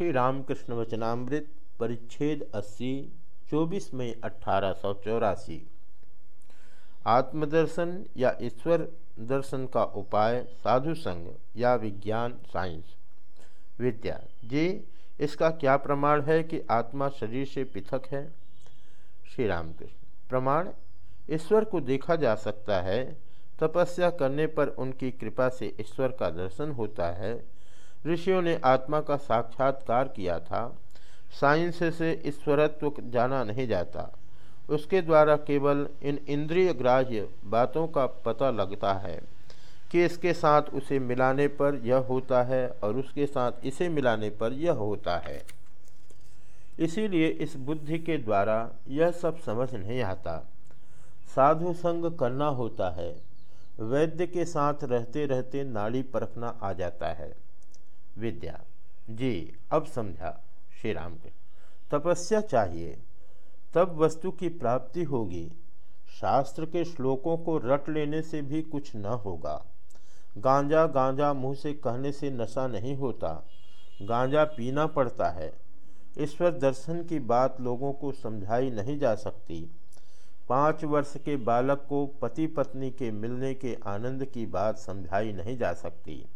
श्री रामकृष्ण वचनामृत, परिच्छेद 80 24 मई अठारह सौ चौरासी। आत्मदर्शन या ईश्वर दर्शन का उपाय, साधु संग या विज्ञान, साइंस। विद्या, जी, इसका क्या प्रमाण है कि आत्मा शरीर से पृथक है? श्री रामकृष्ण, प्रमाण, ईश्वर को देखा जा सकता है, तपस्या करने पर उनकी कृपा से ईश्वर का दर्शन होता है ऋषियों ने आत्मा का साक्षात्कार किया था। साइंस से ईश्वरत्व जाना नहीं जाता। उसके द्वारा केवल इन इंद्रिय ग्राह्य बातों का पता लगता है कि इसके साथ उसे मिलाने पर यह होता है और उसके साथ इसे मिलाने पर यह होता है। इसीलिए इस बुद्धि के द्वारा यह सब समझ नहीं आता। साधु संग करना होता है। वैद्य के साथ रहते रहते नाड़ी परखना आ जाता है। विद्या। जी, अब समझा श्री राम के। तपस्या चाहिए। तब वस्तु की प्राप्ति होगी। शास्त्र के श्लोकों को रट लेने से भी कुछ न होगा। गांजा गांजा मुँह से कहने से नशा नहीं होता। गांजा पीना पड़ता है। ईश्वर दर्शन की बात लोगों को समझाई नहीं जा सकती। पाँच वर्ष के बालक को पति पत्नी के मिलने के आनंद की बात समझाई नहीं जा सकती।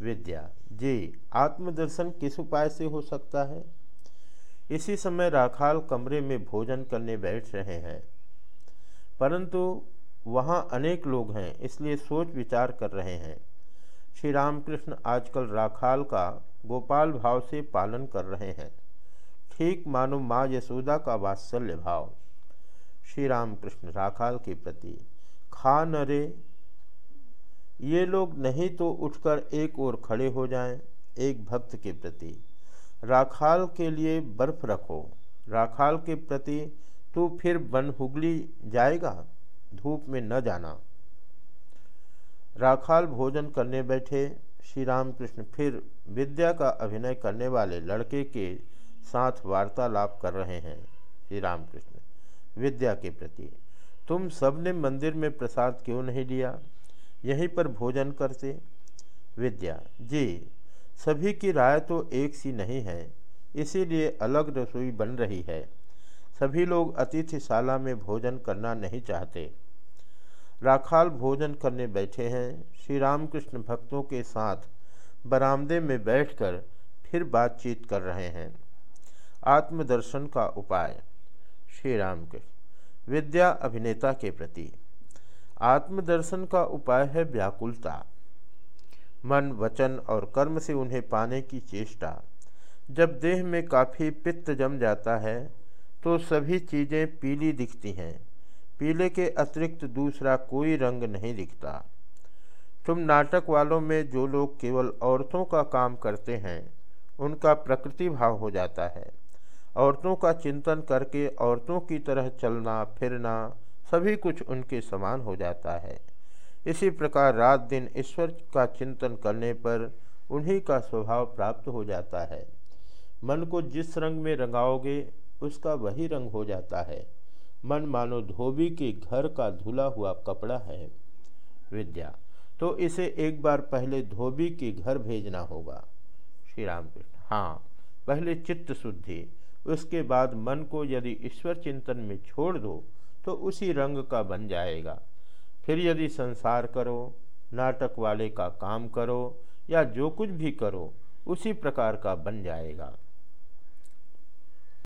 विद्या। जी, आत्मदर्शन किस उपाय से हो सकता है? इसी समय राखाल कमरे में भोजन करने बैठ रहे हैं। परंतु वहाँ अनेक लोग हैं, इसलिए सोच विचार कर रहे हैं। श्री रामकृष्ण आजकल राखाल का गोपाल भाव से पालन कर रहे हैं। ठीक मानो माँ यशोदा का वात्सल्य भाव। श्री रामकृष्ण राखाल के प्रति, खा न रे ये लोग नहीं तो उठकर एक ओर खड़े हो जाएँ, एक भक्त के प्रति। राखाल के लिए बर्फ़ रखो। राखाल के प्रति तू फिर बन हुगली जाएगा? धूप में न जाना। राखाल भोजन करने बैठे। श्री रामकृष्ण फिर विद्या का अभिनय करने वाले लड़के के साथ वार्तालाप कर रहे हैं श्री रामकृष्ण विद्या के प्रति। तुम सबने मंदिर में प्रसाद क्यों नहीं लिया? यहीं पर भोजन करते। विद्या, जी, सभी की राय तो एक सी नहीं है, इसीलिए अलग रसोई बन रही है। सभी लोग अतिथिशाला में भोजन करना नहीं चाहते। राखाल भोजन करने बैठे हैं। श्री रामकृष्ण भक्तों के साथ बरामदे में बैठकर फिर बातचीत कर रहे हैं। आत्मदर्शन का उपाय श्री रामकृष्ण विद्या अभिनेता के प्रति। आत्मदर्शन का उपाय है व्याकुलता। मन, वचन और कर्म से उन्हें पाने की चेष्टा। जब देह में काफ़ी पित्त जम जाता है तो सभी चीज़ें पीली दिखती हैं। पीले के अतिरिक्त दूसरा कोई रंग नहीं दिखता। तुम नाटक वालों में जो लोग केवल औरतों का काम करते हैं, उनका प्रकृति भाव हो जाता है। औरतों का चिंतन करके औरतों की तरह चलना, फिरना सभी कुछ उनके समान हो जाता है। इसी प्रकार रात दिन ईश्वर का चिंतन करने पर उन्हीं का स्वभाव प्राप्त हो जाता है। मन को जिस रंग में रंगाओगे, उसका वही रंग हो जाता है। मन मानो धोबी के घर का धुला हुआ कपड़ा है। विद्या तो इसे एक बार पहले धोबी के घर भेजना होगा। श्री राम कृष्ण हाँ पहले चित्त शुद्धि, उसके बाद मन को यदि ईश्वर चिंतन में छोड़ दो तो उसी रंग का बन जाएगा। फिर यदि संसार करो, नाटक वाले का काम करो, या जो कुछ भी करो, उसी प्रकार का बन जाएगा।